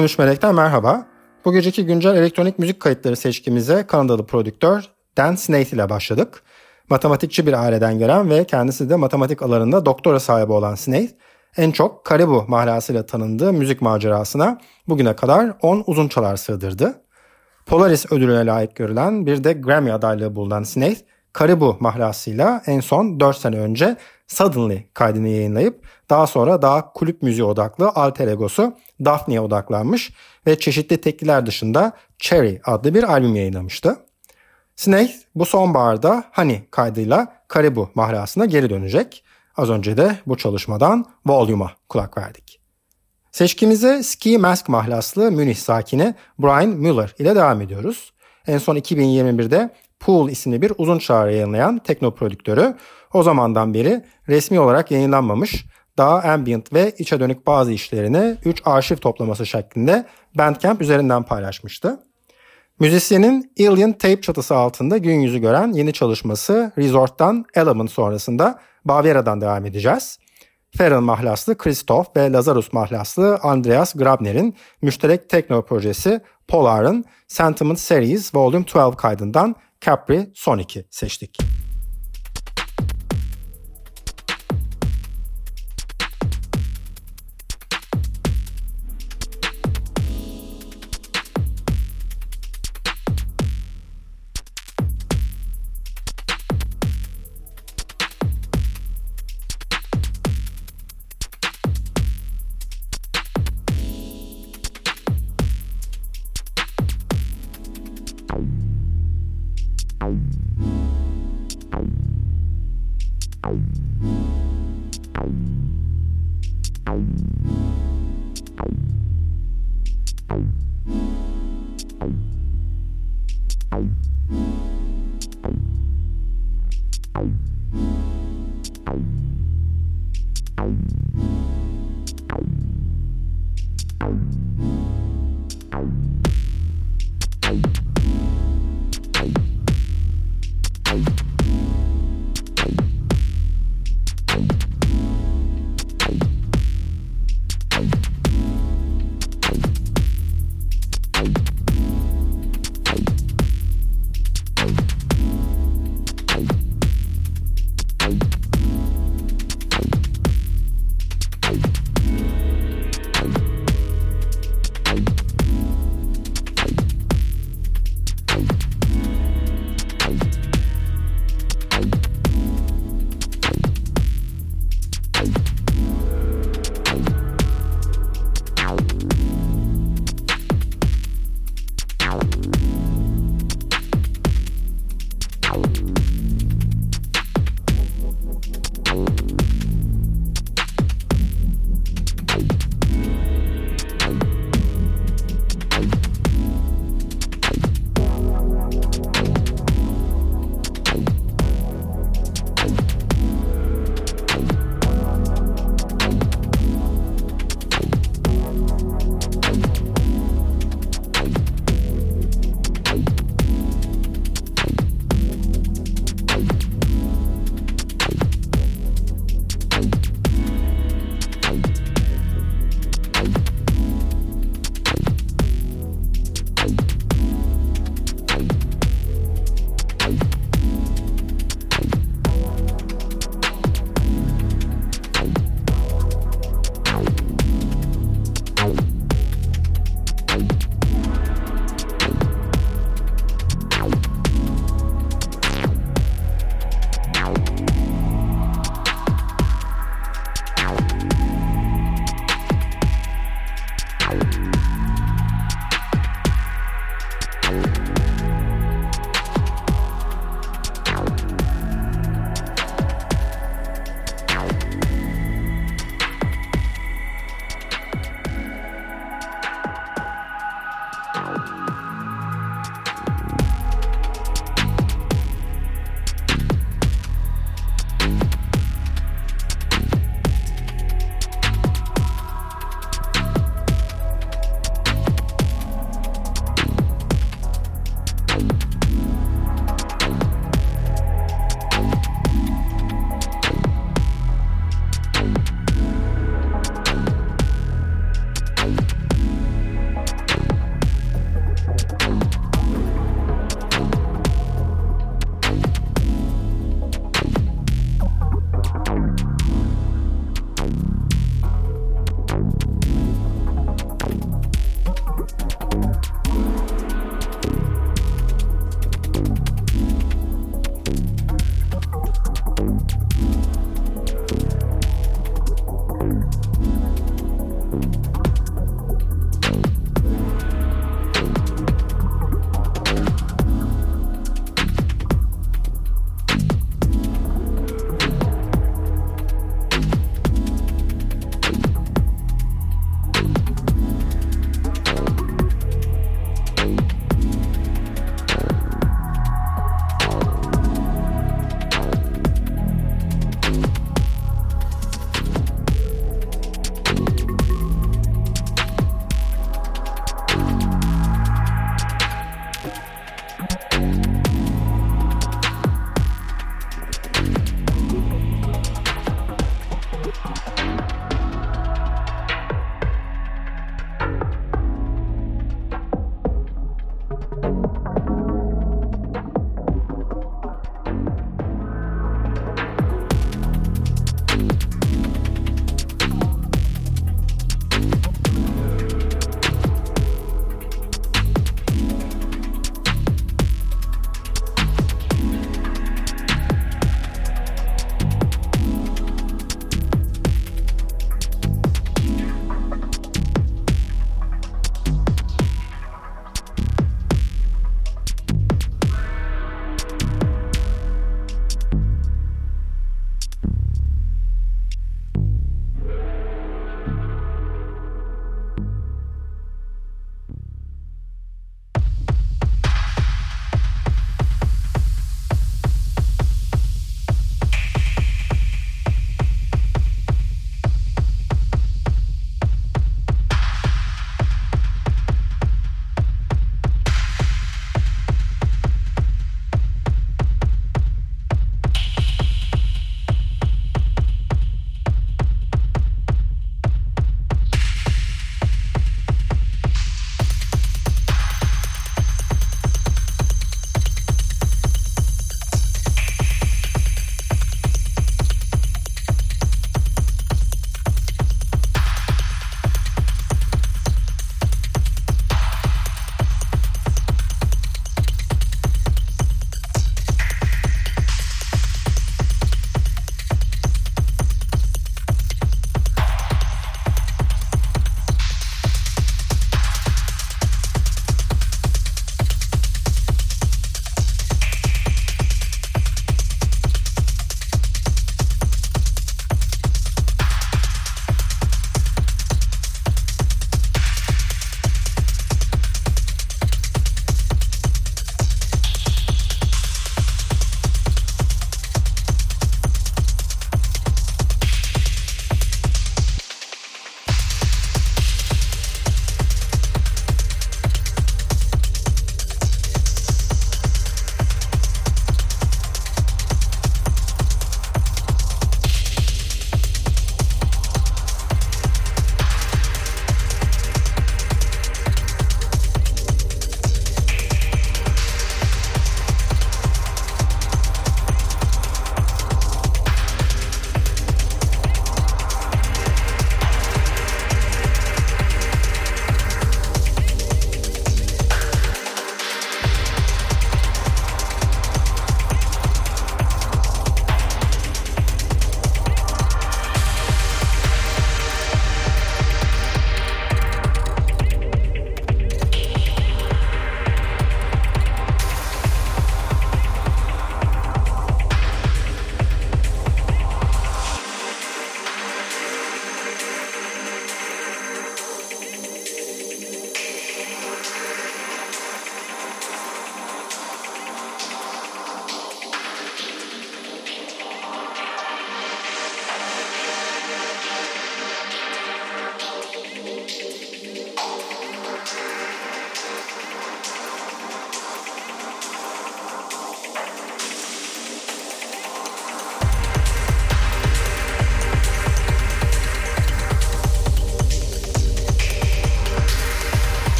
Konuş Melek'ten merhaba. Bu geceki güncel elektronik müzik kayıtları seçkimize Kanadalı prodüktör Dan Snaith ile başladık. Matematikçi bir aileden gelen ve kendisi de matematik alanında doktora sahibi olan Snaith, en çok Karibu mahlasıyla tanındığı müzik macerasına bugüne kadar 10 uzun çalar sığdırdı. Polaris ödülüne layık görülen bir de Grammy adaylığı bulunan Snaith, Karibu mahlasıyla en son 4 sene önce Suddenly kaydını yayınlayıp daha sonra daha kulüp müziği odaklı alter egosu Daphne'ye odaklanmış ve çeşitli tekliler dışında Cherry adlı bir albüm yayınlamıştı. Snake bu sonbaharda Honey kaydıyla Karibu mahlasına geri dönecek. Az önce de bu çalışmadan Volume'a kulak verdik. Seçkimize Ski Mask mahlaslı Münih sakini Brian Mueller ile devam ediyoruz. En son 2021'de Pool isimli bir uzun çağrı yayınlayan tekno prodüktörü o zamandan beri resmi olarak yayınlanmamış daha ambient ve içe dönük bazı işlerini 3 arşiv toplaması şeklinde Bandcamp üzerinden paylaşmıştı. Müzisyenin Alien Tape çatısı altında gün yüzü gören yeni çalışması Resort'tan Element sonrasında Bavyera'dan devam edeceğiz. Feral mahlaslı Christoph ve Lazarus mahlaslı Andreas Grabner'in müşterek tekno projesi Polar'ın Sentiment Series Volume 12 kaydından Capri Son 2 seçtik.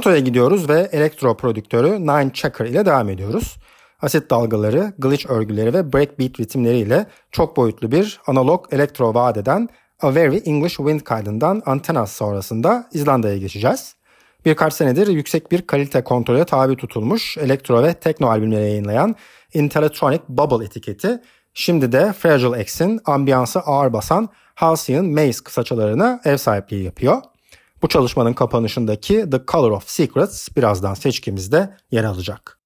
Toronto'ya gidiyoruz ve elektro prodüktörü Nine Checker ile devam ediyoruz. Asit dalgaları, glitch örgüleri ve breakbeat ritimleriyle çok boyutlu bir analog elektro vaat eden A Very English Wind kaydından Antennas sonrasında İzlanda'ya geçeceğiz. Birkaç senedir yüksek bir kalite kontrole tabi tutulmuş elektro ve tekno albümleri yayınlayan Intellectronic Bubble etiketi şimdi de Fragile X'in ambiyansı ağır basan Halcyon Maze kısaçalarına ev sahipliği yapıyor. Bu çalışmanın kapanışındaki The Color of Secrets birazdan seçkimizde yer alacak.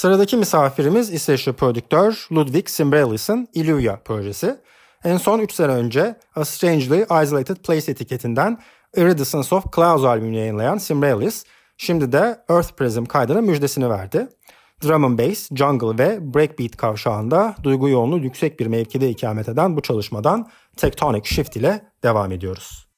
Sıradaki misafirimiz İsveçli prodüktör Ludwig Simbralis'in Illuja projesi. En son 3 sene önce A Strangely Isolated Place etiketinden Iridescence of Clouds albümünü yayınlayan Simbralis, şimdi de Earth Prism kaydının müjdesini verdi. Drum and Bass, Jungle ve Breakbeat kavşağında duygu yoğunluğu yüksek bir mevkide ikamet eden bu çalışmadan Tectonic Shift ile devam ediyoruz.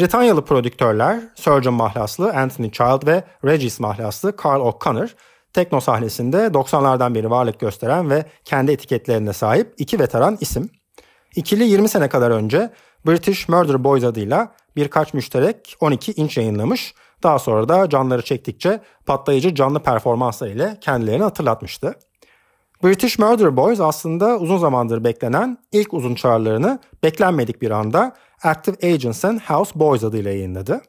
Britanyalı prodüktörler Surgeon mahlaslı Anthony Child ve Regis mahlaslı Carl O'Connor tekno sahnesinde 90'lardan beri varlık gösteren ve kendi etiketlerine sahip iki veteran isim. İkili 20 sene kadar önce British Murder Boys adıyla birkaç müşterek 12 inç yayınlamış. Daha sonra da canları çektikçe patlayıcı canlı performanslar ile kendilerini hatırlatmıştı. British Murder Boys aslında uzun zamandır beklenen ilk uzun çağrılarını beklenmedik bir anda Active Agents and House Boys adıyla yayınladı.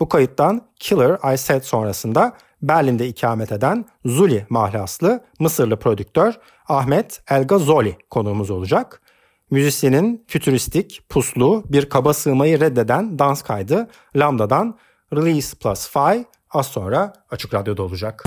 Bu kayıttan Killer I Said sonrasında Berlin'de ikamet eden Zuli mahlaslı Mısırlı prodüktör Ahmet Elgazoli konuğumuz olacak. Müzisyenin fütüristik, puslu, bir kaba sığmayı reddeden dans kaydı Lambda'dan Release Plus Fi az sonra Açık Radyo'da olacak.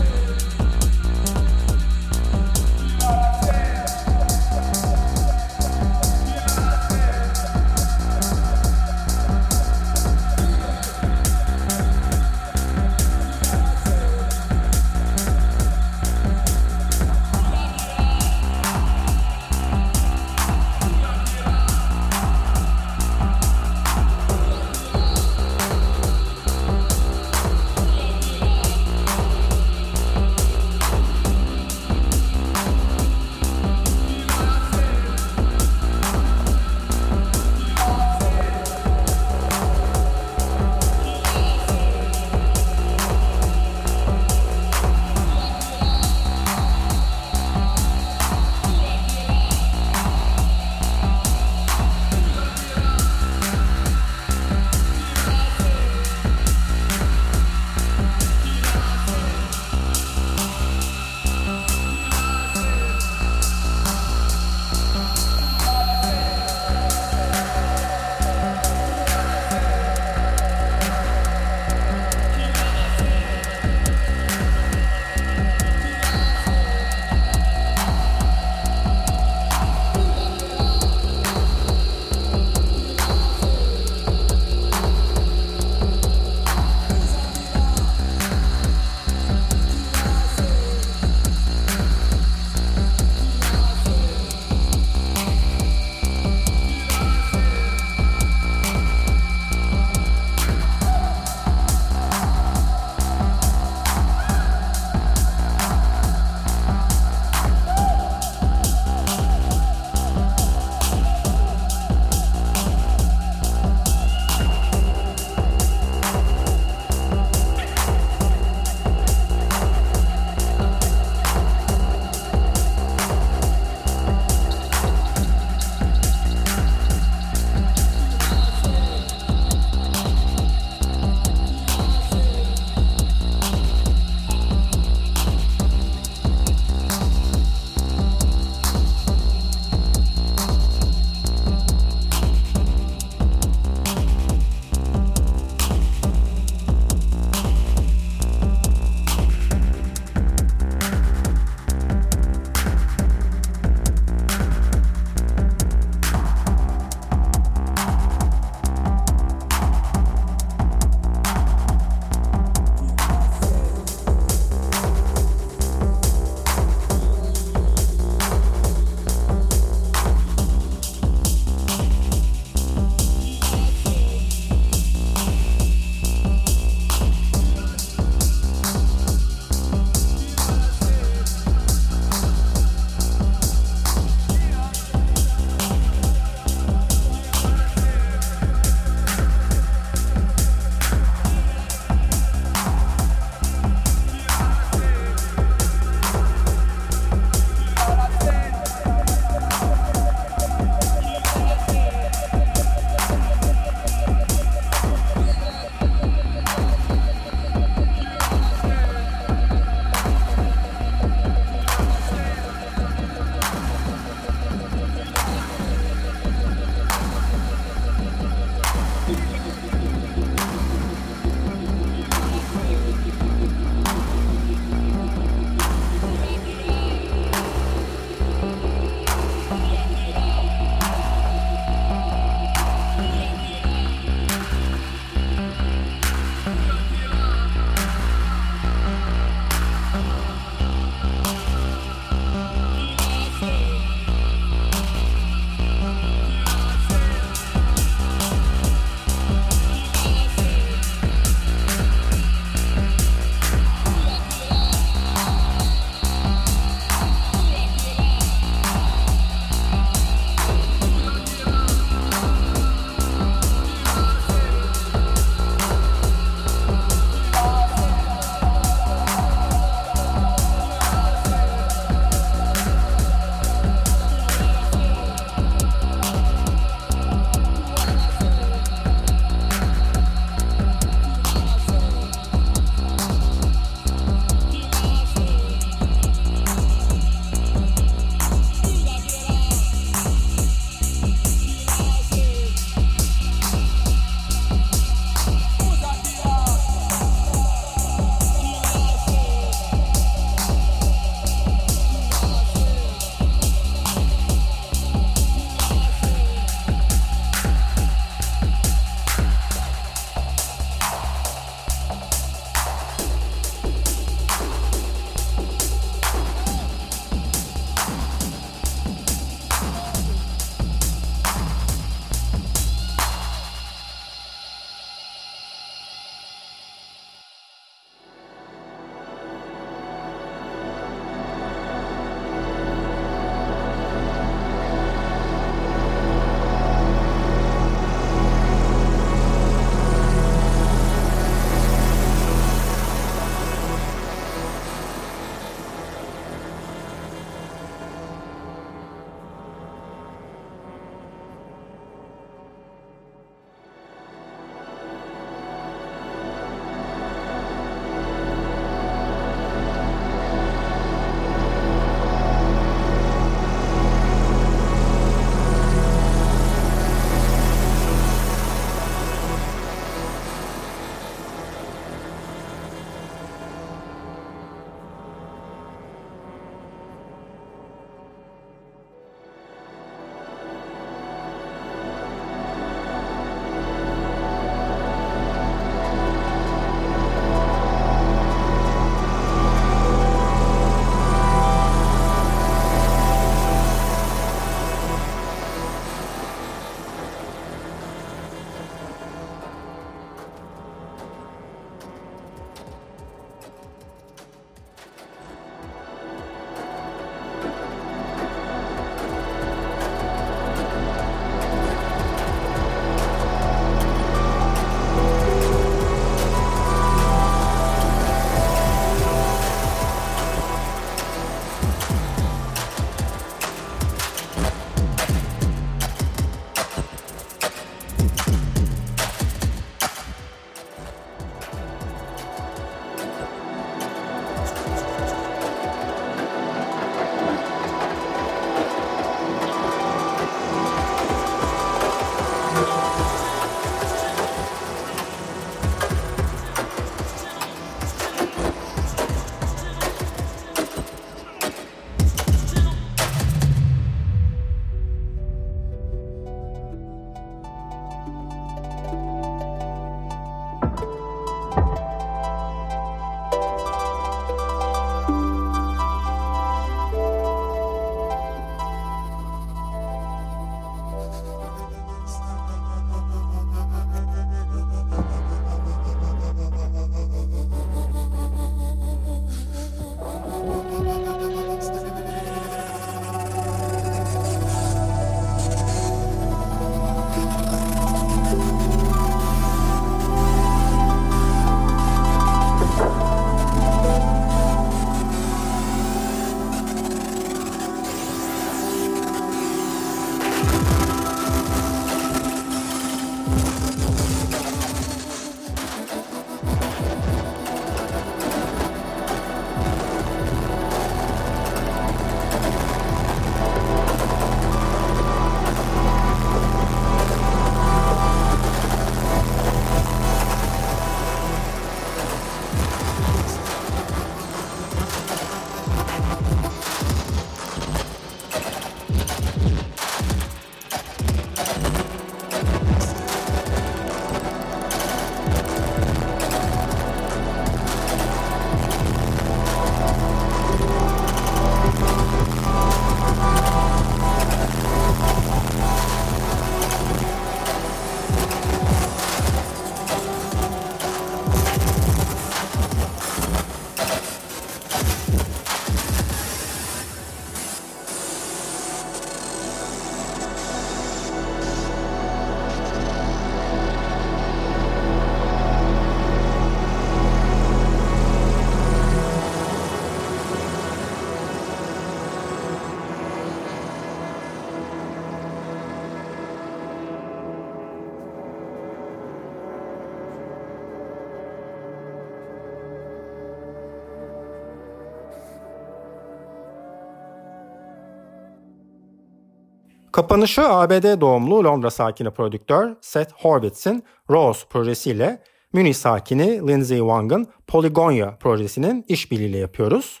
Kapanışı ABD doğumlu Londra sakini prodüktör Seth Horvitz'in Rose projesiyle Münih sakini Lindsay Wang'ın Polygonia projesinin işbirliğiyle yapıyoruz.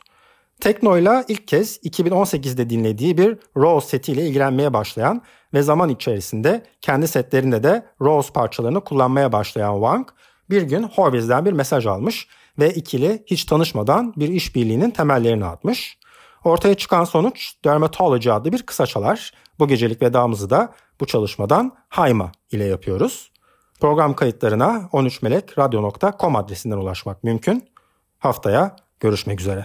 Tekno'yla ilk kez 2018'de dinlediği bir Rose setiyle ilgilenmeye başlayan ve zaman içerisinde kendi setlerinde de Rose parçalarını kullanmaya başlayan Wang bir gün Horvitz'den bir mesaj almış ve ikili hiç tanışmadan bir işbirliğinin temellerini atmış. Ortaya çıkan sonuç Dermatology adlı bir kısa çalar. Bu gecelik vedamızı da bu çalışmadan Hayma ile yapıyoruz. Program kayıtlarına 13melekradyo.com adresinden ulaşmak mümkün. Haftaya görüşmek üzere.